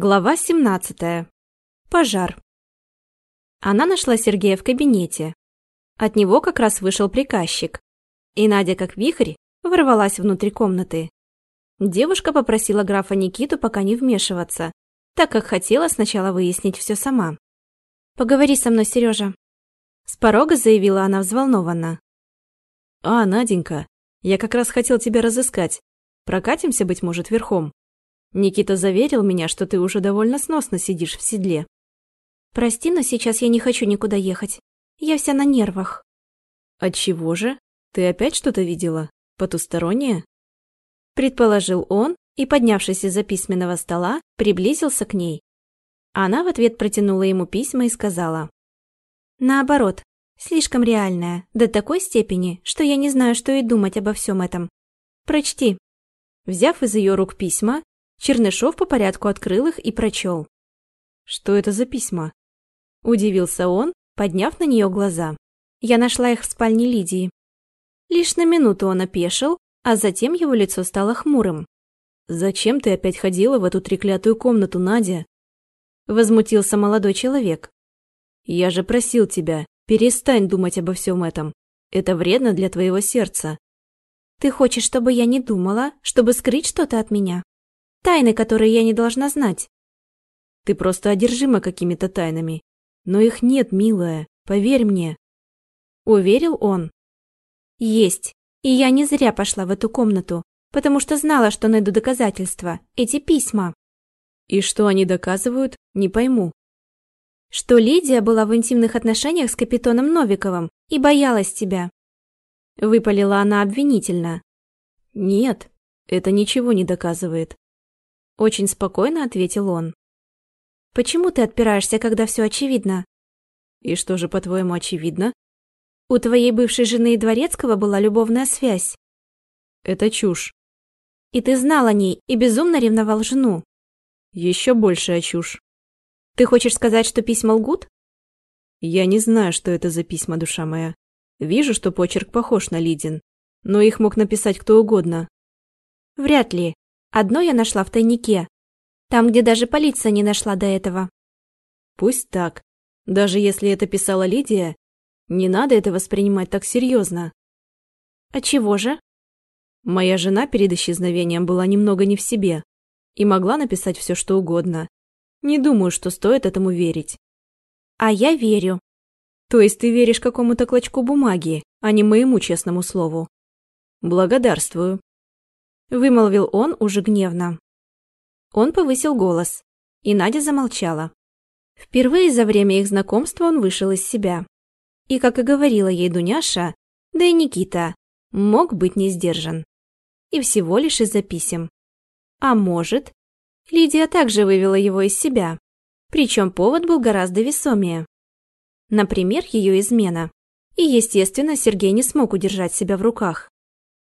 Глава 17. Пожар. Она нашла Сергея в кабинете. От него как раз вышел приказчик. И Надя, как вихрь, ворвалась внутрь комнаты. Девушка попросила графа Никиту пока не вмешиваться, так как хотела сначала выяснить все сама. «Поговори со мной, Сережа. С порога заявила она взволнованно. «А, Наденька, я как раз хотел тебя разыскать. Прокатимся, быть может, верхом?» Никита заверил меня, что ты уже довольно сносно сидишь в седле. Прости, но сейчас я не хочу никуда ехать. Я вся на нервах. Отчего же? Ты опять что-то видела? Потустороннее? Предположил он и, поднявшись из-за письменного стола, приблизился к ней. Она в ответ протянула ему письма и сказала. Наоборот, слишком реальная, до такой степени, что я не знаю, что и думать обо всем этом. Прочти. Взяв из ее рук письма, Чернышов по порядку открыл их и прочел. «Что это за письма?» Удивился он, подняв на нее глаза. Я нашла их в спальне Лидии. Лишь на минуту он опешил, а затем его лицо стало хмурым. «Зачем ты опять ходила в эту треклятую комнату, Надя?» Возмутился молодой человек. «Я же просил тебя, перестань думать обо всем этом. Это вредно для твоего сердца». «Ты хочешь, чтобы я не думала, чтобы скрыть что-то от меня?» Тайны, которые я не должна знать. Ты просто одержима какими-то тайнами. Но их нет, милая, поверь мне. Уверил он. Есть. И я не зря пошла в эту комнату, потому что знала, что найду доказательства. Эти письма. И что они доказывают, не пойму. Что Лидия была в интимных отношениях с капитаном Новиковым и боялась тебя. Выпалила она обвинительно. Нет, это ничего не доказывает. Очень спокойно ответил он. Почему ты отпираешься, когда все очевидно? И что же, по-твоему, очевидно? У твоей бывшей жены и Дворецкого была любовная связь. Это чушь. И ты знал о ней и безумно ревновал жену. Еще большая чушь. Ты хочешь сказать, что письма лгут? Я не знаю, что это за письма, душа моя. Вижу, что почерк похож на Лидин, но их мог написать кто угодно. Вряд ли. Одно я нашла в тайнике. Там, где даже полиция не нашла до этого. Пусть так. Даже если это писала Лидия, не надо это воспринимать так серьезно. А чего же? Моя жена перед исчезновением была немного не в себе и могла написать все, что угодно. Не думаю, что стоит этому верить. А я верю. То есть ты веришь какому-то клочку бумаги, а не моему честному слову? Благодарствую. Вымолвил он уже гневно. Он повысил голос, и Надя замолчала. Впервые за время их знакомства он вышел из себя. И, как и говорила ей Дуняша, да и Никита, мог быть не сдержан. И всего лишь из-за писем. А может, Лидия также вывела его из себя. Причем повод был гораздо весомее. Например, ее измена. И, естественно, Сергей не смог удержать себя в руках.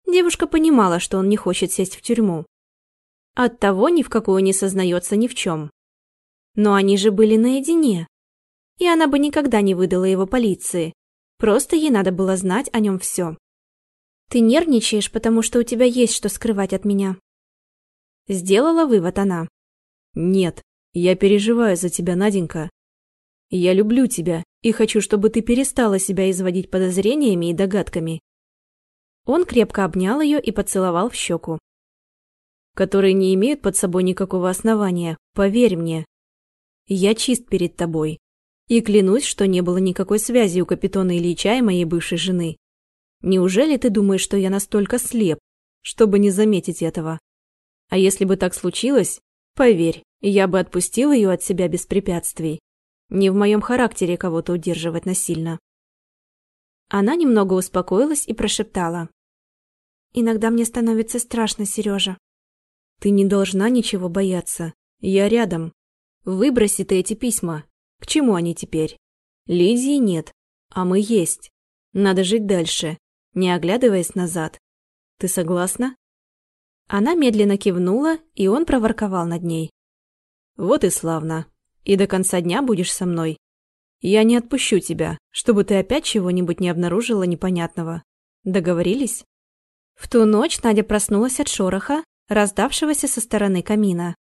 Девушка понимала, что он не хочет сесть в тюрьму. Оттого ни в какую не сознается ни в чем. Но они же были наедине. И она бы никогда не выдала его полиции. Просто ей надо было знать о нем все. «Ты нервничаешь, потому что у тебя есть что скрывать от меня». Сделала вывод она. «Нет, я переживаю за тебя, Наденька. Я люблю тебя и хочу, чтобы ты перестала себя изводить подозрениями и догадками. Он крепко обнял ее и поцеловал в щеку. «Которые не имеют под собой никакого основания, поверь мне. Я чист перед тобой. И клянусь, что не было никакой связи у капитана Ильича и моей бывшей жены. Неужели ты думаешь, что я настолько слеп, чтобы не заметить этого? А если бы так случилось, поверь, я бы отпустил ее от себя без препятствий. Не в моем характере кого-то удерживать насильно. Она немного успокоилась и прошептала. «Иногда мне становится страшно, Сережа». «Ты не должна ничего бояться. Я рядом. Выброси ты эти письма. К чему они теперь? Лидии нет, а мы есть. Надо жить дальше, не оглядываясь назад. Ты согласна?» Она медленно кивнула, и он проворковал над ней. «Вот и славно. И до конца дня будешь со мной. Я не отпущу тебя, чтобы ты опять чего-нибудь не обнаружила непонятного. Договорились? В ту ночь Надя проснулась от шороха, раздавшегося со стороны камина.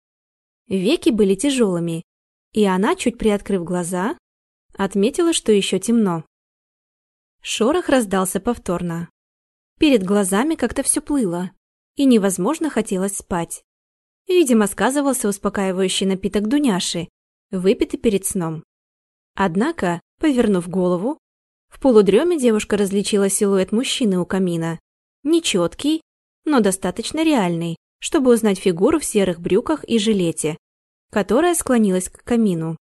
Веки были тяжелыми, и она, чуть приоткрыв глаза, отметила, что еще темно. Шорох раздался повторно. Перед глазами как-то все плыло, и невозможно хотелось спать. Видимо, сказывался успокаивающий напиток Дуняши, выпитый перед сном. Однако, повернув голову, в полудреме девушка различила силуэт мужчины у камина. Нечеткий, но достаточно реальный, чтобы узнать фигуру в серых брюках и жилете, которая склонилась к камину.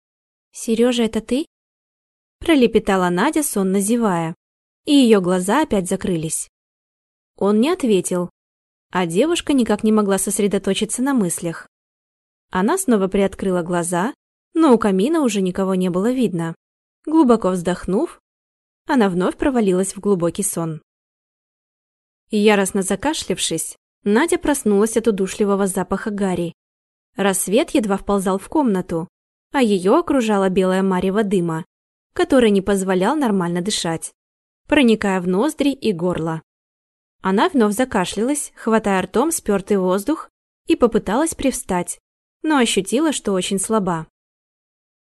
«Сережа, это ты?» Пролепетала Надя, сонно зевая, и ее глаза опять закрылись. Он не ответил, а девушка никак не могла сосредоточиться на мыслях. Она снова приоткрыла глаза, но у камина уже никого не было видно. Глубоко вздохнув, она вновь провалилась в глубокий сон. Яростно закашлявшись, Надя проснулась от удушливого запаха гари. Рассвет едва вползал в комнату, а ее окружала белая марево дыма, который не позволял нормально дышать, проникая в ноздри и горло. Она вновь закашлялась, хватая ртом спертый воздух, и попыталась привстать, но ощутила, что очень слаба.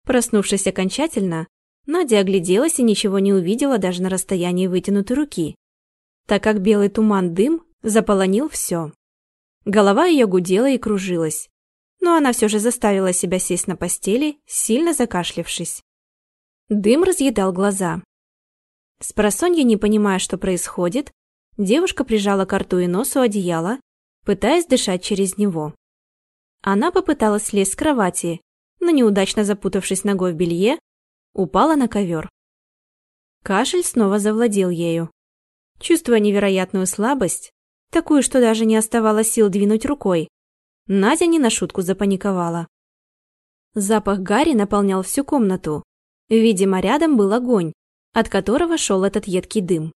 Проснувшись окончательно, Надя огляделась и ничего не увидела даже на расстоянии вытянутой руки, так как белый туман-дым заполонил все. Голова ее гудела и кружилась, но она все же заставила себя сесть на постели, сильно закашлявшись. Дым разъедал глаза. Спросонья, не понимая, что происходит, девушка прижала к рту и носу одеяло, пытаясь дышать через него. Она попыталась слезть с кровати, но неудачно запутавшись ногой в белье, упала на ковер. Кашель снова завладел ею. Чувствуя невероятную слабость, такую, что даже не оставалось сил двинуть рукой, Надя не на шутку запаниковала. Запах гари наполнял всю комнату. Видимо, рядом был огонь, от которого шел этот едкий дым.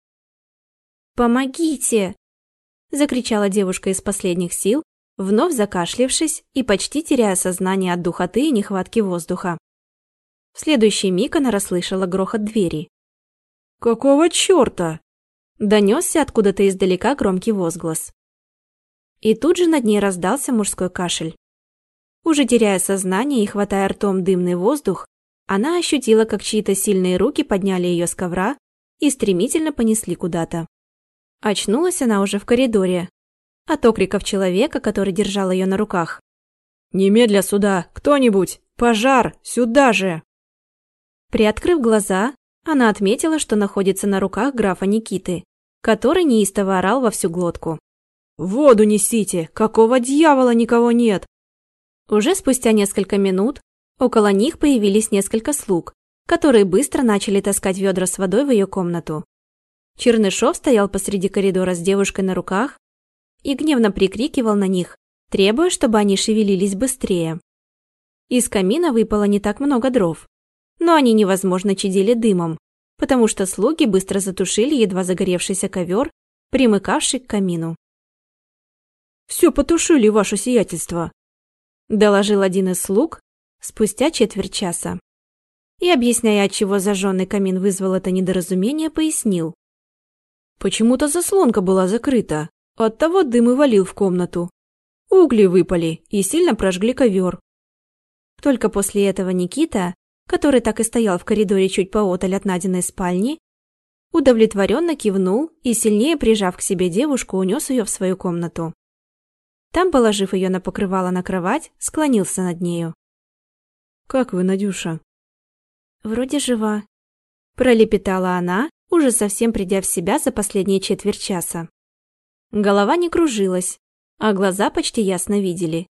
«Помогите!» – закричала девушка из последних сил, вновь закашлявшись и почти теряя сознание от духоты и нехватки воздуха. В следующий миг она расслышала грохот двери. «Какого черта?» Донесся откуда-то издалека громкий возглас. И тут же над ней раздался мужской кашель. Уже теряя сознание и хватая ртом дымный воздух, она ощутила, как чьи-то сильные руки подняли ее с ковра и стремительно понесли куда-то. Очнулась она уже в коридоре, от окриков человека, который держал ее на руках. «Немедля сюда! Кто-нибудь! Пожар! Сюда же!» Приоткрыв глаза, она отметила, что находится на руках графа Никиты, который неистово орал во всю глотку. «Воду несите! Какого дьявола никого нет?» Уже спустя несколько минут около них появились несколько слуг, которые быстро начали таскать ведра с водой в ее комнату. Чернышов стоял посреди коридора с девушкой на руках и гневно прикрикивал на них, требуя, чтобы они шевелились быстрее. Из камина выпало не так много дров, но они невозможно чадили дымом, потому что слуги быстро затушили едва загоревшийся ковер, примыкавший к камину. «Все потушили, ваше сиятельство», – доложил один из слуг спустя четверть часа. И, объясняя, от чего зажженный камин вызвал это недоразумение, пояснил. Почему-то заслонка была закрыта, оттого дым и валил в комнату. Угли выпали и сильно прожгли ковер. Только после этого Никита который так и стоял в коридоре чуть пооталь от Надиной спальни, удовлетворенно кивнул и, сильнее прижав к себе девушку, унес ее в свою комнату. Там, положив ее на покрывало на кровать, склонился над нею. «Как вы, Надюша?» «Вроде жива», – пролепетала она, уже совсем придя в себя за последние четверть часа. Голова не кружилась, а глаза почти ясно видели.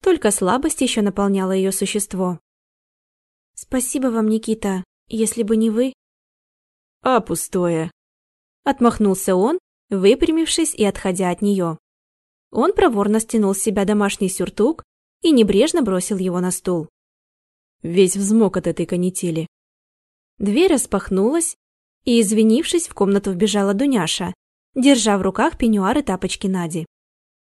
Только слабость еще наполняла ее существо. «Спасибо вам, Никита. Если бы не вы...» «А пустое!» Отмахнулся он, выпрямившись и отходя от нее. Он проворно стянул с себя домашний сюртук и небрежно бросил его на стул. Весь взмок от этой канители. Дверь распахнулась, и, извинившись, в комнату вбежала Дуняша, держа в руках пеньюар и тапочки Нади.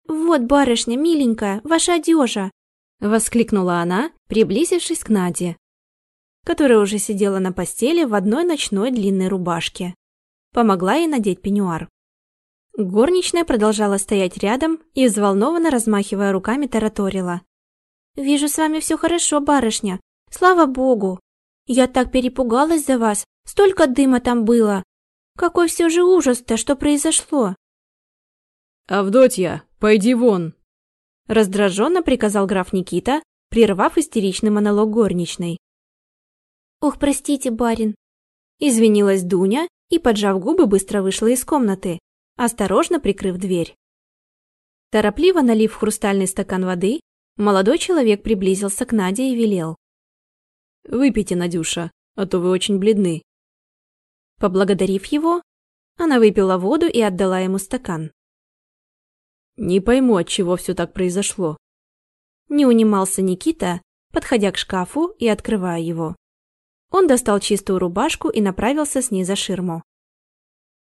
«Вот, барышня, миленькая, ваша одежа!» – воскликнула она, приблизившись к Наде которая уже сидела на постели в одной ночной длинной рубашке. Помогла ей надеть пеньюар. Горничная продолжала стоять рядом и, взволнованно размахивая руками, тараторила. Вижу, с вами все хорошо, барышня. Слава богу. Я так перепугалась за вас. Столько дыма там было. Какой все же ужас-то, что произошло? «Авдотья, пойди вон!» Раздраженно приказал граф Никита, прервав истеричный монолог горничной. «Ох, простите, барин!» Извинилась Дуня и, поджав губы, быстро вышла из комнаты, осторожно прикрыв дверь. Торопливо налив в хрустальный стакан воды, молодой человек приблизился к Наде и велел. «Выпейте, Надюша, а то вы очень бледны». Поблагодарив его, она выпила воду и отдала ему стакан. Не пойму, от чего все так произошло. Не унимался Никита, подходя к шкафу и открывая его. Он достал чистую рубашку и направился с ней за ширму.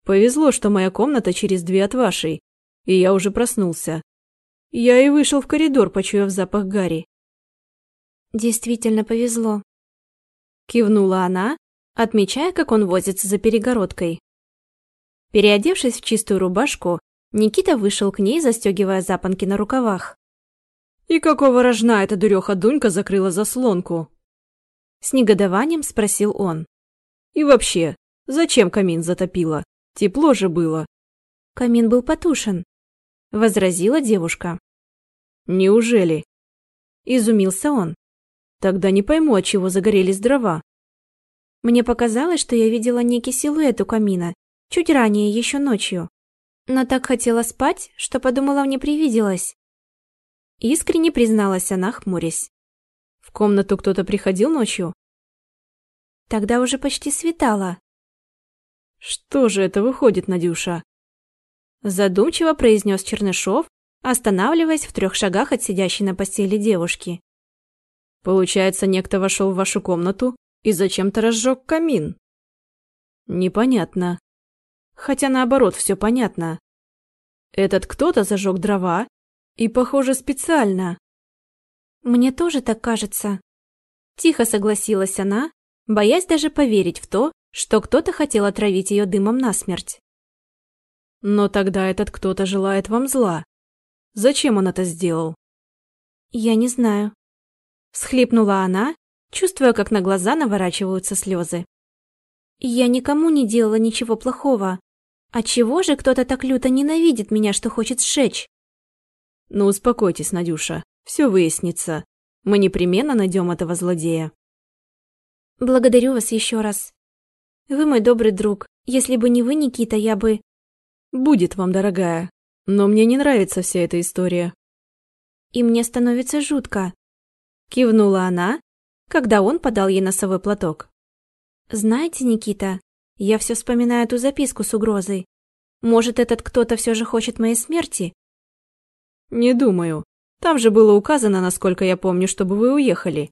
Повезло, что моя комната через две от вашей, и я уже проснулся. Я и вышел в коридор, почуяв запах Гарри. Действительно повезло. Кивнула она, отмечая, как он возится за перегородкой. Переодевшись в чистую рубашку, Никита вышел к ней, застегивая запонки на рукавах. «И какого рожна эта дуреха Дунька закрыла заслонку?» С негодованием спросил он. «И вообще, зачем камин затопила? Тепло же было». «Камин был потушен», — возразила девушка. «Неужели?» Изумился он. «Тогда не пойму, от чего загорелись дрова». Мне показалось, что я видела некий силуэт у камина, чуть ранее, еще ночью но так хотела спать, что подумала, мне привиделось. Искренне призналась она, хмурясь. В комнату кто-то приходил ночью? Тогда уже почти светало. Что же это выходит, Надюша? Задумчиво произнес Чернышов, останавливаясь в трех шагах от сидящей на постели девушки. Получается, некто вошел в вашу комнату и зачем-то разжег камин. Непонятно. Хотя наоборот, все понятно. Этот кто-то зажег дрова и, похоже, специально. Мне тоже так кажется. Тихо согласилась она, боясь даже поверить в то, что кто-то хотел отравить ее дымом насмерть. Но тогда этот кто-то желает вам зла. Зачем он это сделал? Я не знаю. Схлипнула она, чувствуя, как на глаза наворачиваются слезы. Я никому не делала ничего плохого. А чего же кто-то так люто ненавидит меня, что хочет сжечь? Ну, успокойтесь, Надюша. Все выяснится. Мы непременно найдем этого злодея. Благодарю вас еще раз. Вы мой добрый друг. Если бы не вы, Никита, я бы... Будет вам, дорогая. Но мне не нравится вся эта история. И мне становится жутко. Кивнула она, когда он подал ей носовой платок. Знаете, Никита, я все вспоминаю эту записку с угрозой. Может, этот кто-то все же хочет моей смерти? Не думаю. Там же было указано, насколько я помню, чтобы вы уехали.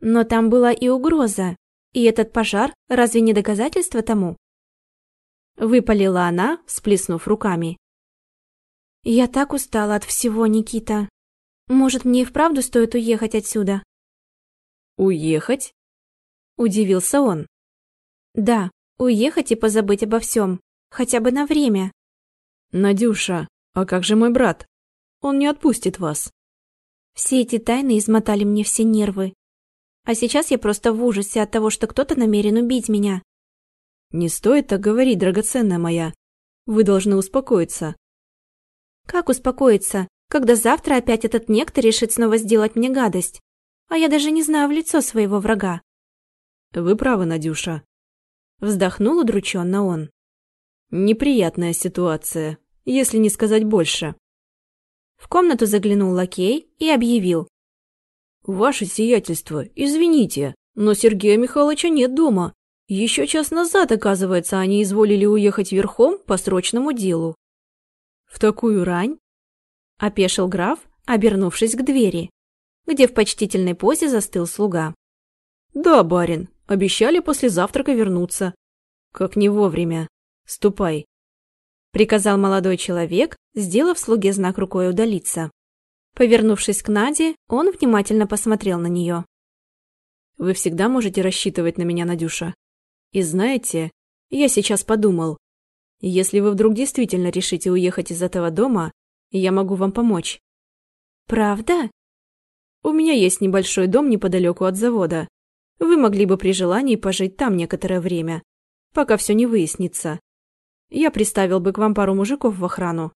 Но там была и угроза. И этот пожар разве не доказательство тому? Выпалила она, всплеснув руками. Я так устала от всего, Никита. Может, мне и вправду стоит уехать отсюда? Уехать? Удивился он. Да, Уехать и позабыть обо всем. Хотя бы на время. Надюша, а как же мой брат? Он не отпустит вас. Все эти тайны измотали мне все нервы. А сейчас я просто в ужасе от того, что кто-то намерен убить меня. Не стоит так говорить, драгоценная моя. Вы должны успокоиться. Как успокоиться, когда завтра опять этот некто решит снова сделать мне гадость? А я даже не знаю в лицо своего врага. Вы правы, Надюша. Вздохнул удрученно он. Неприятная ситуация, если не сказать больше. В комнату заглянул лакей и объявил. «Ваше сиятельство, извините, но Сергея Михайловича нет дома. Еще час назад, оказывается, они изволили уехать верхом по срочному делу». «В такую рань?» – опешил граф, обернувшись к двери, где в почтительной позе застыл слуга. «Да, барин, Обещали после завтрака вернуться. Как не вовремя. Ступай. Приказал молодой человек, сделав слуге знак рукой удалиться. Повернувшись к Наде, он внимательно посмотрел на нее. Вы всегда можете рассчитывать на меня, Надюша. И знаете, я сейчас подумал, если вы вдруг действительно решите уехать из этого дома, я могу вам помочь. Правда? У меня есть небольшой дом неподалеку от завода. Вы могли бы при желании пожить там некоторое время, пока все не выяснится. Я приставил бы к вам пару мужиков в охрану.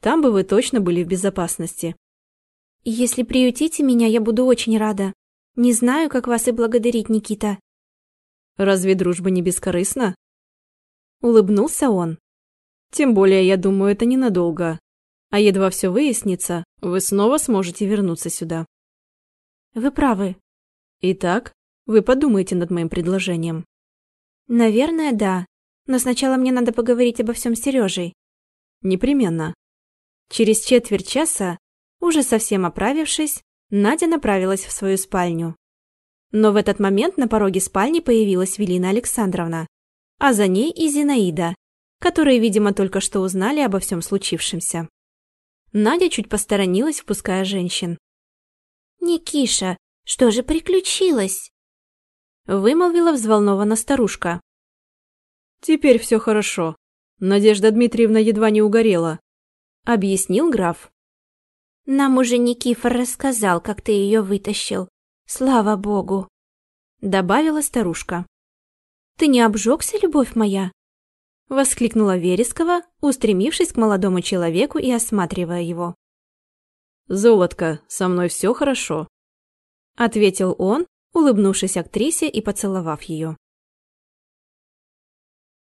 Там бы вы точно были в безопасности. Если приютите меня, я буду очень рада. Не знаю, как вас и благодарить, Никита. Разве дружба не бескорыстна? Улыбнулся он. Тем более, я думаю, это ненадолго. А едва все выяснится, вы снова сможете вернуться сюда. Вы правы. Итак, вы подумайте над моим предложением. Наверное, да. Но сначала мне надо поговорить обо всем с Сережей. Непременно. Через четверть часа, уже совсем оправившись, Надя направилась в свою спальню. Но в этот момент на пороге спальни появилась Велина Александровна, а за ней и Зинаида, которые, видимо, только что узнали обо всем случившемся. Надя чуть посторонилась, впуская женщин. «Никиша, что же приключилось?» Вымолвила взволнованно старушка. «Теперь все хорошо. Надежда Дмитриевна едва не угорела», — объяснил граф. «Нам уже Никифор рассказал, как ты ее вытащил. Слава богу!» — добавила старушка. «Ты не обжегся, любовь моя?» — воскликнула Верескова, устремившись к молодому человеку и осматривая его. «Золотко, со мной все хорошо», — ответил он, улыбнувшись актрисе и поцеловав ее.